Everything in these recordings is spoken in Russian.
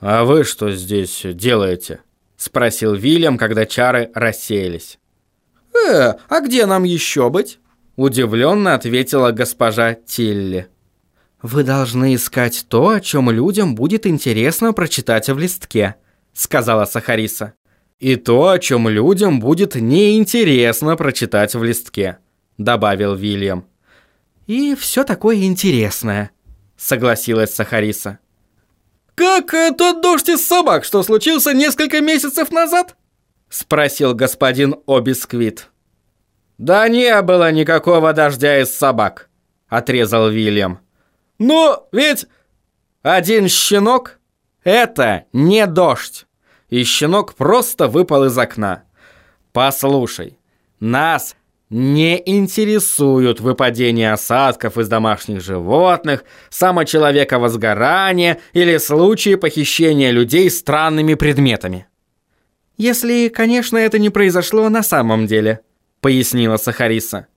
«А вы что здесь делаете?» – спросил Вильям, когда чары рассеялись. «Э, а где нам еще быть?» – удивленно ответила госпожа Тилли. «Вы должны искать то, о чем людям будет интересно прочитать в листке», – сказала Сахариса. «И то, о чем людям будет неинтересно прочитать в листке», – добавил Вильям. «И все такое интересное», – согласилась Сахариса. «Как тот дождь из собак, что случился несколько месяцев назад?» Спросил господин Обисквит. «Да не было никакого дождя из собак», отрезал Вильям. «Но ведь...» «Один щенок — это не дождь, и щенок просто выпал из окна. Послушай, нас не интересуют выпадения осадков из домашних животных, самочеловека возгорания или случаи похищения людей странными предметами. «Если, конечно, это не произошло на самом деле», — пояснила Сахариса.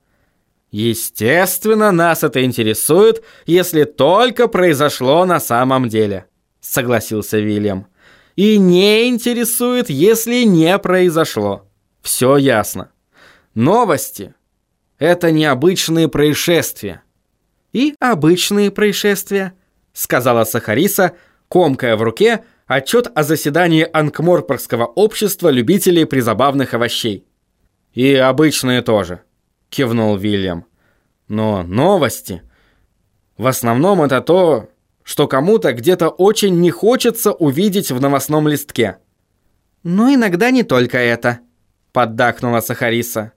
«Естественно, нас это интересует, если только произошло на самом деле», — согласился Вильям. «И не интересует, если не произошло. Все ясно». Новости – это необычные происшествия. И обычные происшествия, сказала Сахариса, комкая в руке отчет о заседании Анкморпорского общества любителей призабавных овощей. И обычные тоже, кивнул Вильям. Но новости в основном это то, что кому-то где-то очень не хочется увидеть в новостном листке. Но иногда не только это, поддакнула Сахариса.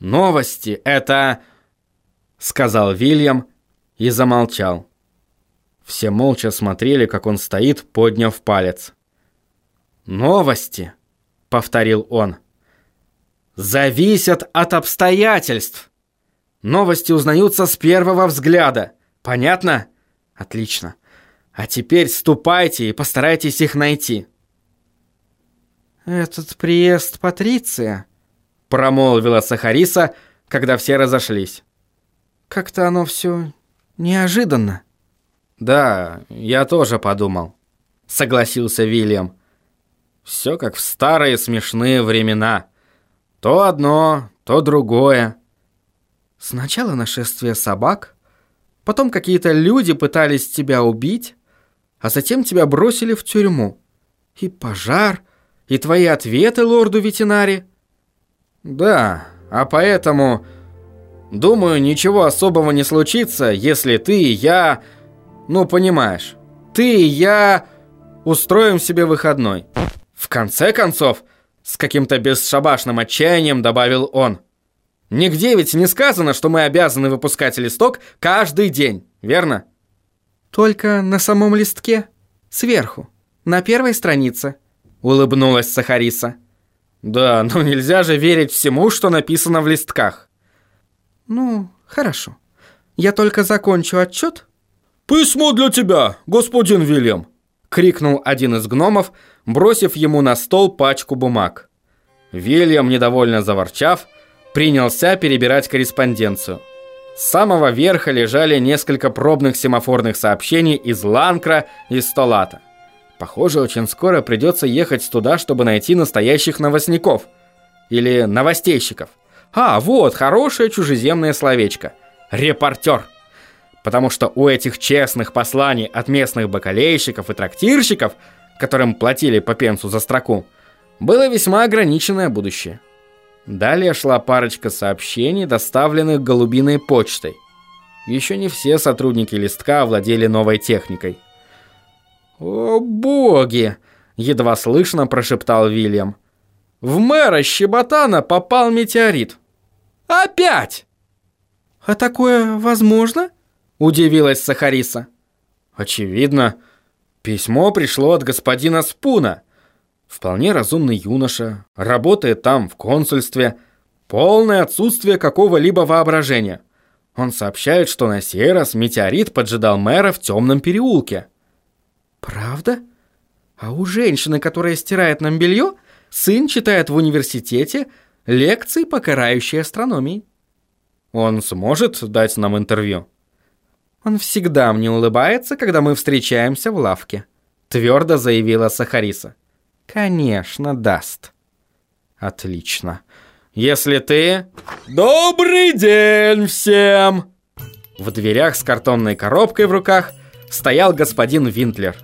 «Новости — это...» — сказал Вильям и замолчал. Все молча смотрели, как он стоит, подняв палец. «Новости», — повторил он, — «зависят от обстоятельств. Новости узнаются с первого взгляда. Понятно? Отлично. А теперь ступайте и постарайтесь их найти». «Этот приезд Патриция», промолвила Сахариса, когда все разошлись. Как-то оно все неожиданно. Да, я тоже подумал, согласился Вильям. Все как в старые смешные времена. То одно, то другое. Сначала нашествие собак, потом какие-то люди пытались тебя убить, а затем тебя бросили в тюрьму. И пожар, и твои ответы лорду ветеринаре. Да, а поэтому... Думаю, ничего особого не случится, если ты и я... Ну, понимаешь, ты и я устроим себе выходной. В конце концов, с каким-то бесшабашным отчаянием добавил он. Нигде ведь не сказано, что мы обязаны выпускать листок каждый день, верно? Только на самом листке, сверху, на первой странице, улыбнулась Сахариса. Да, но нельзя же верить всему, что написано в листках. Ну, хорошо. Я только закончу отчет. «Письмо для тебя, господин Вильям!» Крикнул один из гномов, бросив ему на стол пачку бумаг. Вильям, недовольно заворчав, принялся перебирать корреспонденцию. С самого верха лежали несколько пробных семафорных сообщений из Ланкра и Столата. Похоже, очень скоро придется ехать туда, чтобы найти настоящих новостников. Или новостейщиков. А, вот, хорошее чужеземное словечко. Репортер. Потому что у этих честных посланий от местных бакалейщиков и трактирщиков, которым платили по пенсу за строку, было весьма ограниченное будущее. Далее шла парочка сообщений, доставленных голубиной почтой. Еще не все сотрудники листка владели новой техникой. «О боги!» — едва слышно прошептал Вильям. «В мэра Щеботана попал метеорит. Опять!» «А такое возможно?» — удивилась Сахариса. «Очевидно. Письмо пришло от господина Спуна. Вполне разумный юноша, работает там в консульстве. Полное отсутствие какого-либо воображения. Он сообщает, что на сей раз метеорит поджидал мэра в темном переулке». Правда? А у женщины, которая стирает нам белье, сын читает в университете лекции по карающей астрономии. Он сможет дать нам интервью? Он всегда мне улыбается, когда мы встречаемся в лавке, твердо заявила Сахариса. Конечно, даст. Отлично. Если ты... Добрый день всем! В дверях с картонной коробкой в руках стоял господин Винтлер.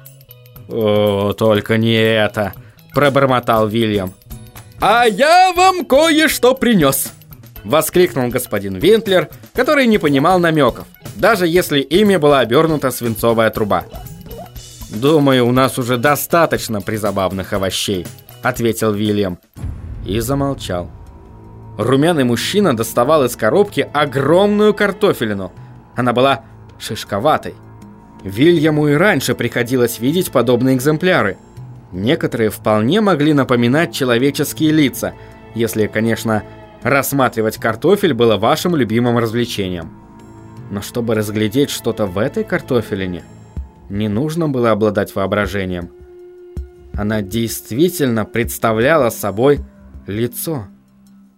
«О, только не это!» – пробормотал Вильям. «А я вам кое-что принес!» – воскликнул господин Винтлер, который не понимал намеков, даже если ими была обернута свинцовая труба. «Думаю, у нас уже достаточно призабавных овощей», – ответил Вильям. И замолчал. Румяный мужчина доставал из коробки огромную картофелину. Она была шишковатой. Вильяму и раньше приходилось видеть подобные экземпляры. Некоторые вполне могли напоминать человеческие лица, если, конечно, рассматривать картофель было вашим любимым развлечением. Но чтобы разглядеть что-то в этой картофелине, не нужно было обладать воображением. Она действительно представляла собой лицо,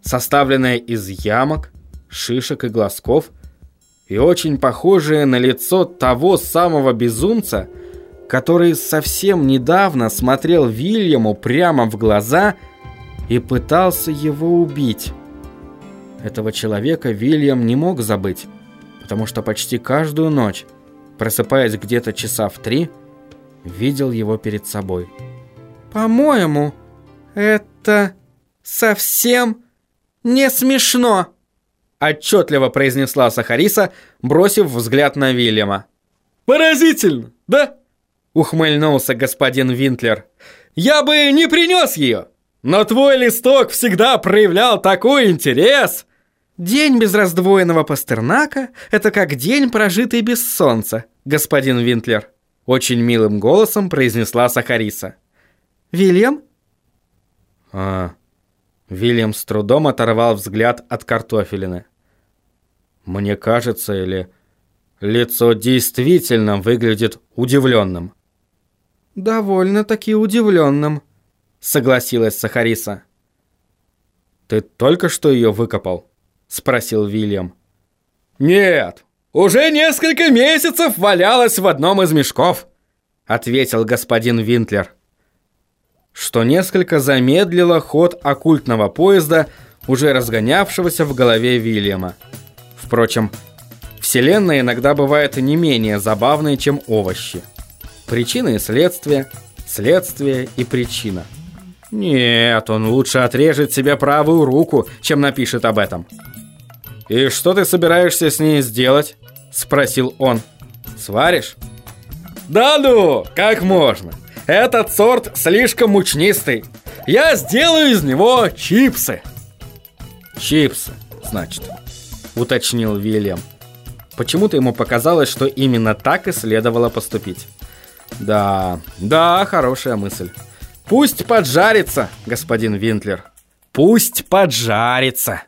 составленное из ямок, шишек и глазков – и очень похожее на лицо того самого безумца, который совсем недавно смотрел Вильяму прямо в глаза и пытался его убить. Этого человека Вильям не мог забыть, потому что почти каждую ночь, просыпаясь где-то часа в три, видел его перед собой. «По-моему, это совсем не смешно!» Отчетливо произнесла Сахариса, бросив взгляд на Вильяма. «Поразительно, да?» Ухмыльнулся господин Винтлер. «Я бы не принес ее, но твой листок всегда проявлял такой интерес!» «День без раздвоенного пастернака — это как день, прожитый без солнца, господин Винтлер», — очень милым голосом произнесла Сахарисса. «Вильям?» «А, Вильям с трудом оторвал взгляд от картофелины. Мне кажется, или лицо действительно выглядит удивленным. Довольно-таки удивленным, согласилась Сахариса. Ты только что ее выкопал? спросил Вильям. Нет, уже несколько месяцев валялась в одном из мешков, ответил господин Винтлер что несколько замедлило ход оккультного поезда, уже разгонявшегося в голове Вильяма. Впрочем, Вселенная иногда бывает не менее забавной, чем овощи. Причина и следствие, следствие и причина. Нет, он лучше отрежет себе правую руку, чем напишет об этом. «И что ты собираешься с ней сделать?» – спросил он. «Сваришь?» «Да ну, как можно? Этот сорт слишком мучнистый. Я сделаю из него чипсы. Чипсы, значит, уточнил Вильям. Почему-то ему показалось, что именно так и следовало поступить. Да, да, хорошая мысль. Пусть поджарится, господин Винтлер. Пусть поджарится.